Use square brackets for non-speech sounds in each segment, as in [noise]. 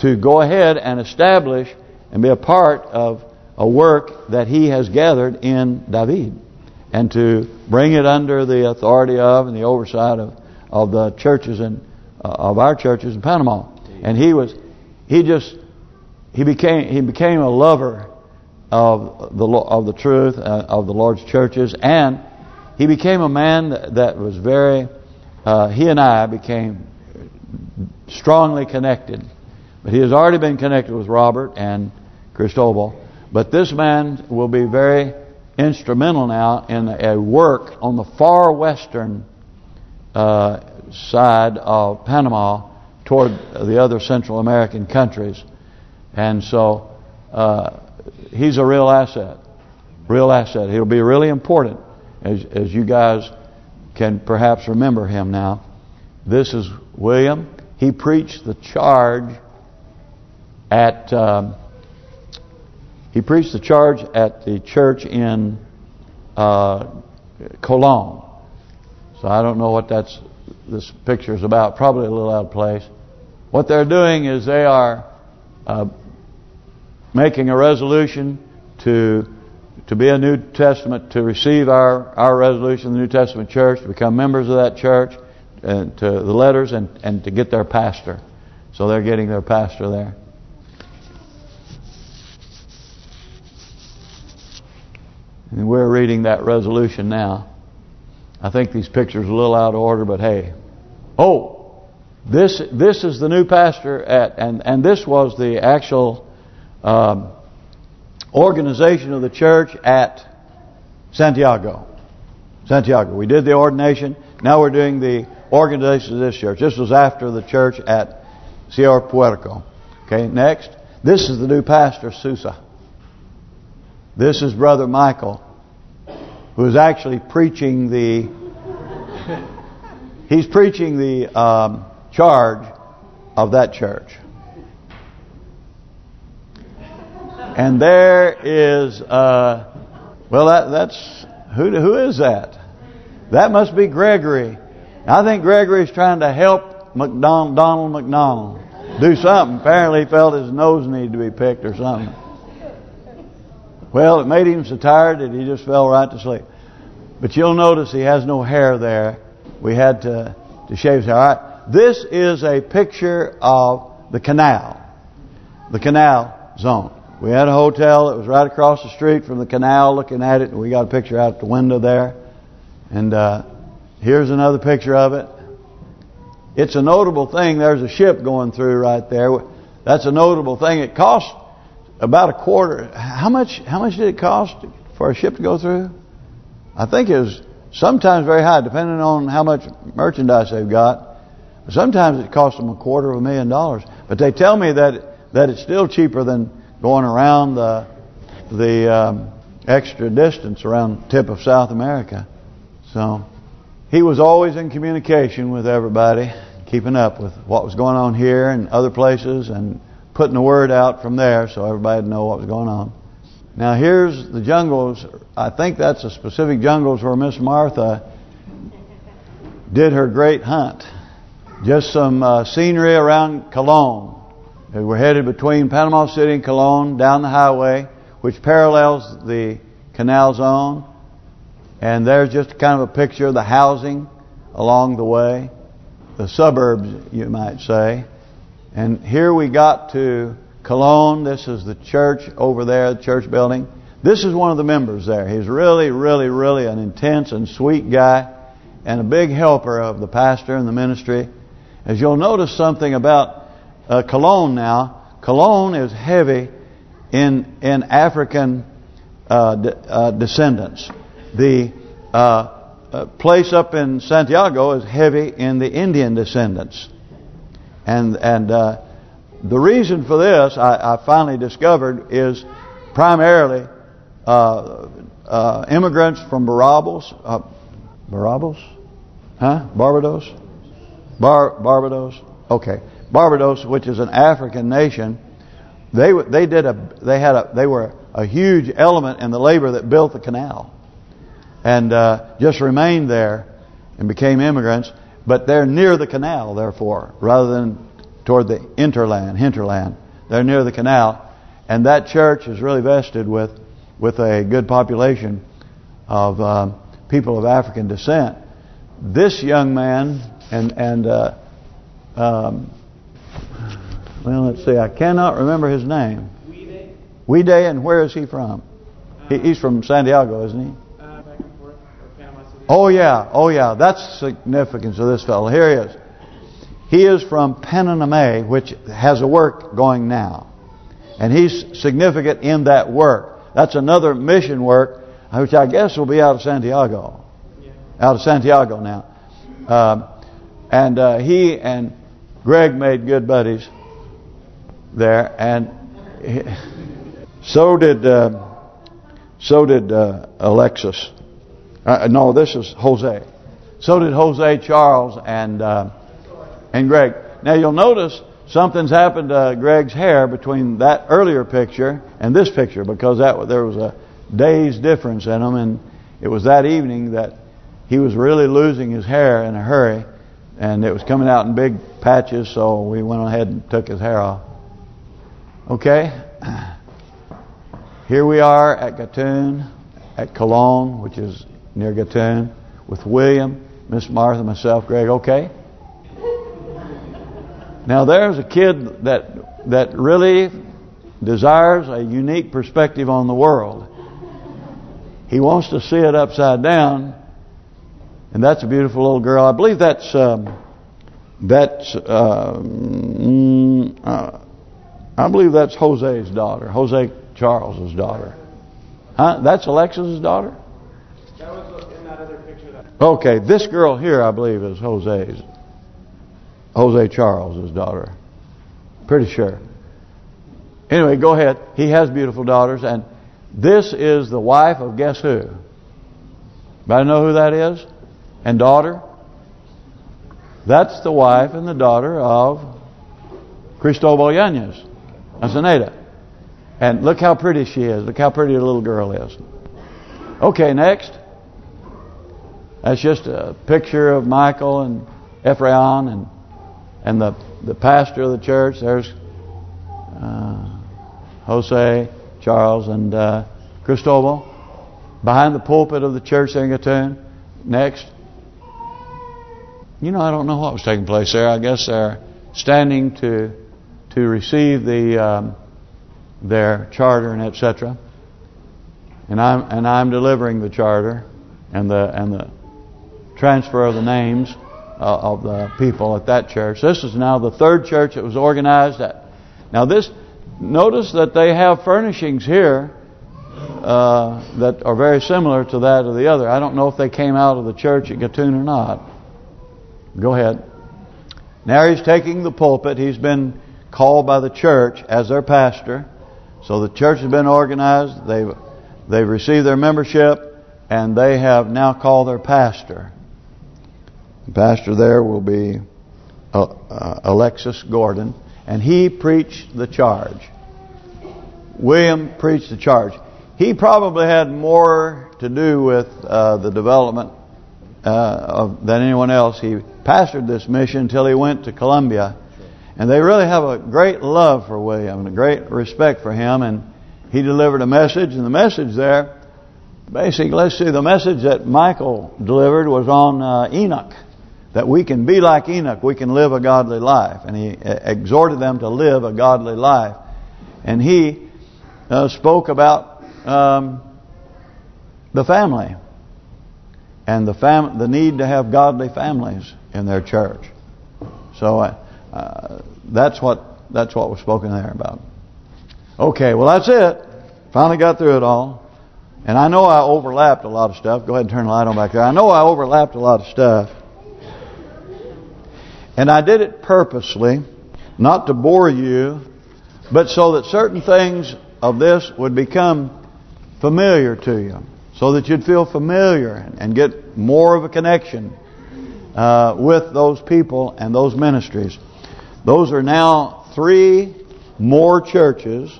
to go ahead and establish and be a part of a work that he has gathered in David and to bring it under the authority of and the oversight of of the churches and uh, of our churches in Panama. And he was he just he became he became a lover of the of the truth uh, of the Lord's churches and he became a man that, was very uh, he and I became strongly connected but he has already been connected with Robert and Cristobal but this man will be very instrumental now in a work on the far western uh, side of Panama toward the other Central American countries. And so uh, he's a real asset, real asset. He'll be really important as, as you guys can perhaps remember him now. This is William. He preached the charge at um, he preached the charge at the church in uh, Colon. So I don't know what that's this picture is about. Probably a little out of place. What they're doing is they are uh, making a resolution to to be a New Testament, to receive our our resolution, the New Testament church, to become members of that church, and to the letters, and and to get their pastor. So they're getting their pastor there. And we're reading that resolution now. I think these pictures are a little out of order, but hey. Oh, this this is the new pastor at, and and this was the actual um, organization of the church at Santiago. Santiago. We did the ordination. Now we're doing the organization of this church. This was after the church at Sierra Puerto. Okay, next. This is the new pastor, Susa. This is Brother Michael, who is actually preaching the... he's preaching the um, charge of that church. And there is, uh, well, that that's who who is that? That must be Gregory. I think Gregory is trying to help McDonald, Donald McDonald do something. Apparently, he felt his nose needed to be picked or something. Well, it made him so tired that he just fell right to sleep. But you'll notice he has no hair there. We had to to shave his hair. All right. This is a picture of the canal, the canal zone. We had a hotel that was right across the street from the canal looking at it. And we got a picture out the window there. And uh, here's another picture of it. It's a notable thing. There's a ship going through right there. That's a notable thing. It cost about a quarter. How much How much did it cost for a ship to go through? I think it was sometimes very high, depending on how much merchandise they've got. Sometimes it costs them a quarter of a million dollars. But they tell me that that it's still cheaper than going around the the um, extra distance around the tip of South America. So he was always in communication with everybody, keeping up with what was going on here and other places, and putting the word out from there so everybody would know what was going on. Now here's the jungles. I think that's the specific jungles where Miss Martha did her great hunt. Just some uh, scenery around Colon. We're headed between Panama City and Colon down the highway, which parallels the canal zone. And there's just kind of a picture of the housing along the way. The suburbs, you might say. And here we got to Colon. This is the church over there, the church building. This is one of the members there. He's really, really, really an intense and sweet guy and a big helper of the pastor and the ministry. As you'll notice something about uh, Colon now, Colon is heavy in in African uh, de, uh, descendants. The uh, uh, place up in Santiago is heavy in the Indian descendants. And and uh, the reason for this, I, I, finally discovered, is primarily uh, uh, immigrants from Barbados, uh, Barbados, huh? Barbados, Bar Barbados. Okay, Barbados, which is an African nation. They they did a they had a they were a huge element in the labor that built the canal, and uh, just remained there and became immigrants. But they're near the canal, therefore, rather than toward the interland, hinterland. They're near the canal. And that church is really vested with with a good population of uh, people of African descent. This young man and and uh, um, well, let's see, I cannot remember his name. Wide. and where is he from? Uh, he's from Santiago, isn't he? Oh yeah, oh yeah, that's the significance of this fellow. Here he is. He is from Panama, which has a work going now. And he's significant in that work. That's another mission work, which I guess will be out of Santiago. Out of Santiago now. Um, and uh, he and Greg made good buddies there, and he, [laughs] so did uh, so did uh, Alexis. Uh, no, this is Jose. So did Jose Charles and uh, and Greg. Now you'll notice something's happened to Greg's hair between that earlier picture and this picture because that there was a day's difference in them, and it was that evening that he was really losing his hair in a hurry, and it was coming out in big patches, so we went ahead and took his hair off. Okay, [clears throat] here we are at Gatun, at Colon, which is near Gatun, with William, Miss Martha, myself, Greg. Okay. Now there's a kid that that really desires a unique perspective on the world. He wants to see it upside down, and that's a beautiful little girl. I believe that's um, that's mm, uh, I believe that's Jose's daughter, Jose Charles's daughter. Huh? That's Alexis's daughter. That was in that other picture. That okay, this girl here, I believe, is Jose's. Jose Charles' daughter. Pretty sure. Anyway, go ahead. He has beautiful daughters, and this is the wife of guess who? Anybody know who that is? And daughter? That's the wife and the daughter of Cristobal Yanez, Azeneda. And look how pretty she is. Look how pretty the little girl is. Okay, next. That's just a picture of Michael and Ephraim and and the the pastor of the church. There's uh, Jose, Charles, and uh, Cristobal. Behind the pulpit of the church in Gatun. Next. You know, I don't know what was taking place there. I guess they're standing to to receive the um, their charter and etc. And I'm and I'm delivering the charter and the and the transfer of the names uh, of the people at that church. This is now the third church that was organized at. Now this, notice that they have furnishings here uh, that are very similar to that of the other. I don't know if they came out of the church at Gatun or not. Go ahead. Now he's taking the pulpit. He's been called by the church as their pastor. So the church has been organized. They've they've received their membership, and they have now called their pastor. The pastor there will be uh, uh, Alexis Gordon, and he preached the charge. William preached the charge. He probably had more to do with uh, the development uh, of, than anyone else. He pastored this mission until he went to Colombia. And they really have a great love for William and a great respect for him. And he delivered a message. And the message there, basically, let's see, the message that Michael delivered was on uh, Enoch that we can be like Enoch, we can live a godly life. And he exhorted them to live a godly life. And he uh, spoke about um, the family and the fam the need to have godly families in their church. So uh, uh, that's what that's what was spoken there about. Okay, well that's it. Finally got through it all. And I know I overlapped a lot of stuff. Go ahead and turn the light on back there. I know I overlapped a lot of stuff. And I did it purposely, not to bore you, but so that certain things of this would become familiar to you. So that you'd feel familiar and get more of a connection uh, with those people and those ministries. Those are now three more churches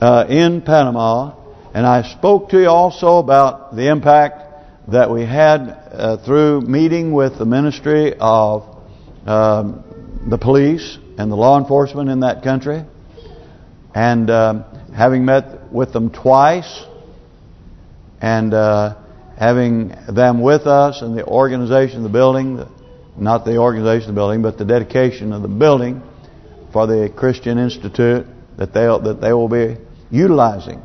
uh, in Panama. And I spoke to you also about the impact that we had uh, through meeting with the ministry of um, the police and the law enforcement in that country. And um, having met with them twice and uh, having them with us and the organization of the building, not the organization of the building, but the dedication of the building for the Christian Institute that they that they will be utilizing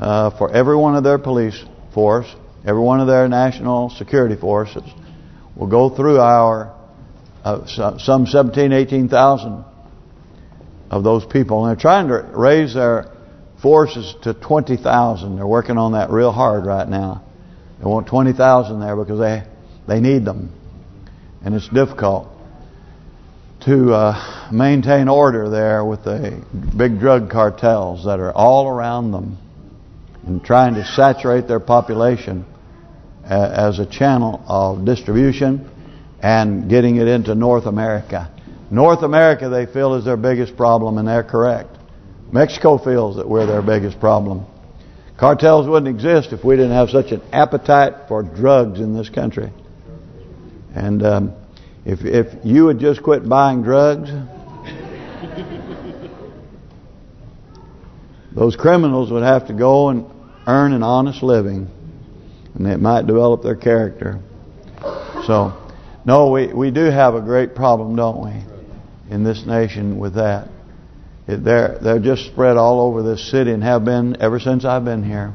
uh, for every one of their police force, every one of their national security forces will go through our uh, some 17, 18,000 of those people. And they're trying to raise their forces to 20,000. They're working on that real hard right now. They want 20,000 there because they they need them. And it's difficult to uh, maintain order there with the big drug cartels that are all around them and trying to saturate their population as a channel of distribution and getting it into North America. North America, they feel, is their biggest problem, and they're correct. Mexico feels that we're their biggest problem. Cartels wouldn't exist if we didn't have such an appetite for drugs in this country. And um, if if you would just quit buying drugs, those criminals would have to go and earn an honest living, and it might develop their character. So, no, we we do have a great problem, don't we, in this nation with that. They're they're just spread all over this city and have been ever since I've been here.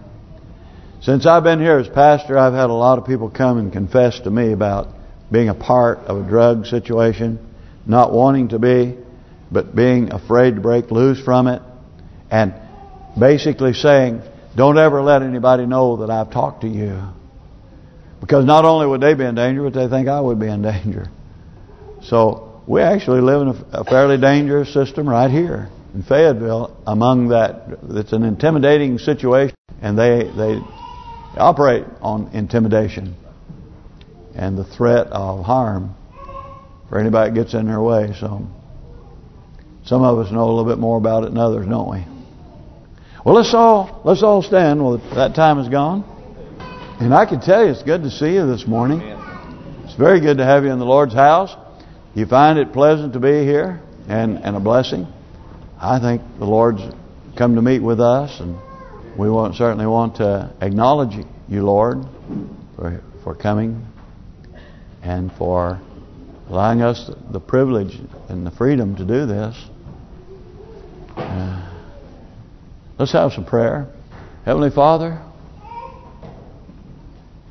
Since I've been here as pastor, I've had a lot of people come and confess to me about being a part of a drug situation, not wanting to be, but being afraid to break loose from it, and basically saying, don't ever let anybody know that I've talked to you. Because not only would they be in danger, but they think I would be in danger. So we actually live in a, fairly dangerous system right here in Fayetteville among that. It's an intimidating situation, and they they operate on intimidation and the threat of harm for anybody that gets in their way. So some of us know a little bit more about it than others, don't we? Well, let's all let's all stand. Well, that time is gone. And I can tell you, it's good to see you this morning. It's very good to have you in the Lord's house. You find it pleasant to be here and, and a blessing. I think the Lord's come to meet with us, and we want, certainly want to acknowledge you, Lord, for for coming and for allowing us the privilege and the freedom to do this. Uh, let's have some prayer. Heavenly Father,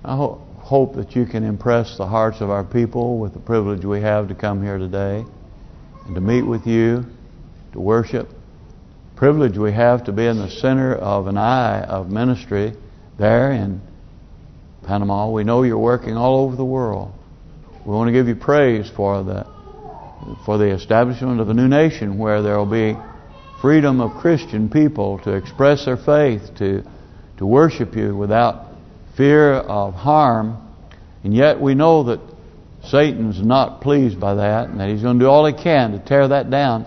I ho hope that you can impress the hearts of our people with the privilege we have to come here today and to meet with you, to worship. Privilege we have to be in the center of an eye of ministry there in Panama. We know you're working all over the world. We want to give you praise for the for the establishment of a new nation where there will be freedom of Christian people to express their faith, to to worship you without fear of harm. And yet we know that Satan's not pleased by that and that he's going to do all he can to tear that down.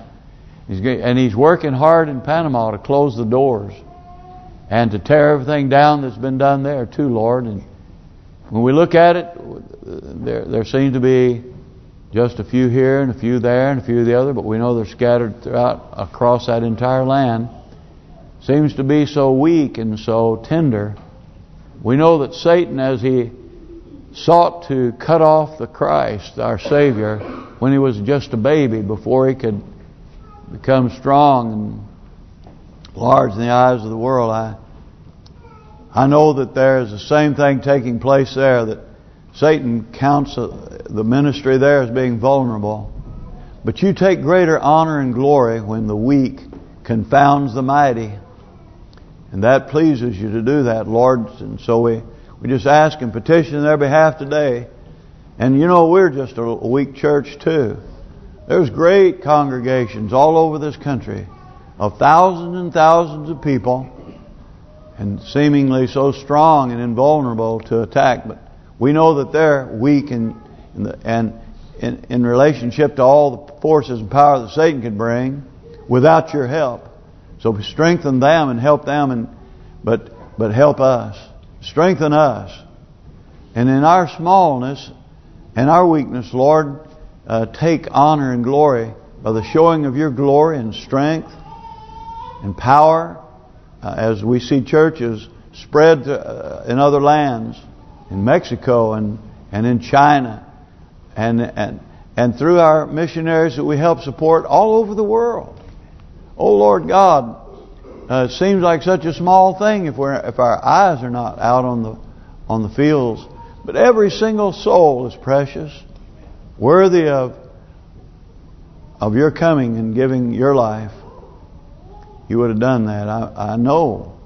He's and he's working hard in Panama to close the doors and to tear everything down that's been done there too, Lord. And when we look at it, there there seem to be just a few here and a few there and a few the other, but we know they're scattered throughout across that entire land. Seems to be so weak and so tender. We know that Satan, as he sought to cut off the Christ, our Savior, when he was just a baby, before he could become strong and large in the eyes of the world, I I know that there is the same thing taking place there, that Satan counts the ministry there as being vulnerable. But you take greater honor and glory when the weak confounds the mighty. And that pleases you to do that, Lord. And so we, we just ask and petition in their behalf today. And you know, we're just a weak church too. There's great congregations all over this country of thousands and thousands of people and seemingly so strong and invulnerable to attack. But we know that they're weak and and in, in relationship to all the forces and power that Satan can bring without your help. So strengthen them and help them, and but but help us, strengthen us, and in our smallness and our weakness, Lord, uh, take honor and glory by the showing of your glory and strength and power uh, as we see churches spread to, uh, in other lands, in Mexico and and in China, and and and through our missionaries that we help support all over the world. Oh Lord God, uh, it seems like such a small thing if we're if our eyes are not out on the on the fields, but every single soul is precious, worthy of of your coming and giving your life. You would have done that. I, I know,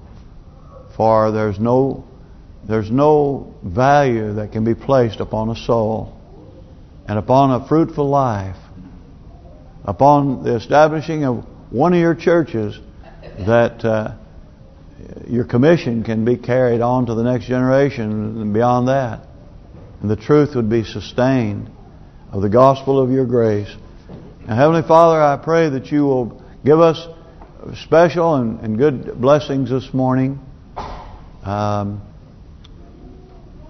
for there's no there's no value that can be placed upon a soul and upon a fruitful life, upon the establishing of one of your churches that uh, your commission can be carried on to the next generation and beyond that. And the truth would be sustained of the gospel of your grace. Now, Heavenly Father, I pray that you will give us special and, and good blessings this morning. Um,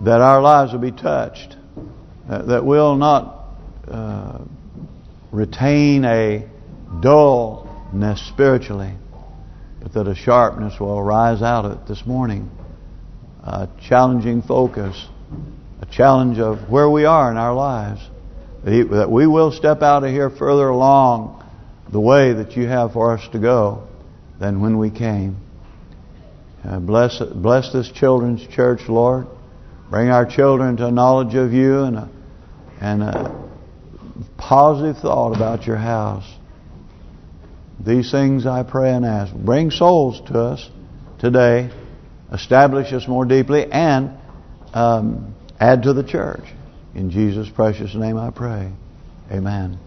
that our lives will be touched. Uh, that we'll not uh, retain a dullness spiritually, but that a sharpness will arise out of it this morning. A challenging focus, a challenge of where we are in our lives. That, we will step out of here further along the way that you have for us to go than when we came. Uh, bless bless this children's church, Lord. Bring our children to a knowledge of you and a, and a positive thought about your house. These things I pray and ask. Bring souls to us today. Establish us more deeply and um, add to the church. In Jesus' precious name I pray. Amen.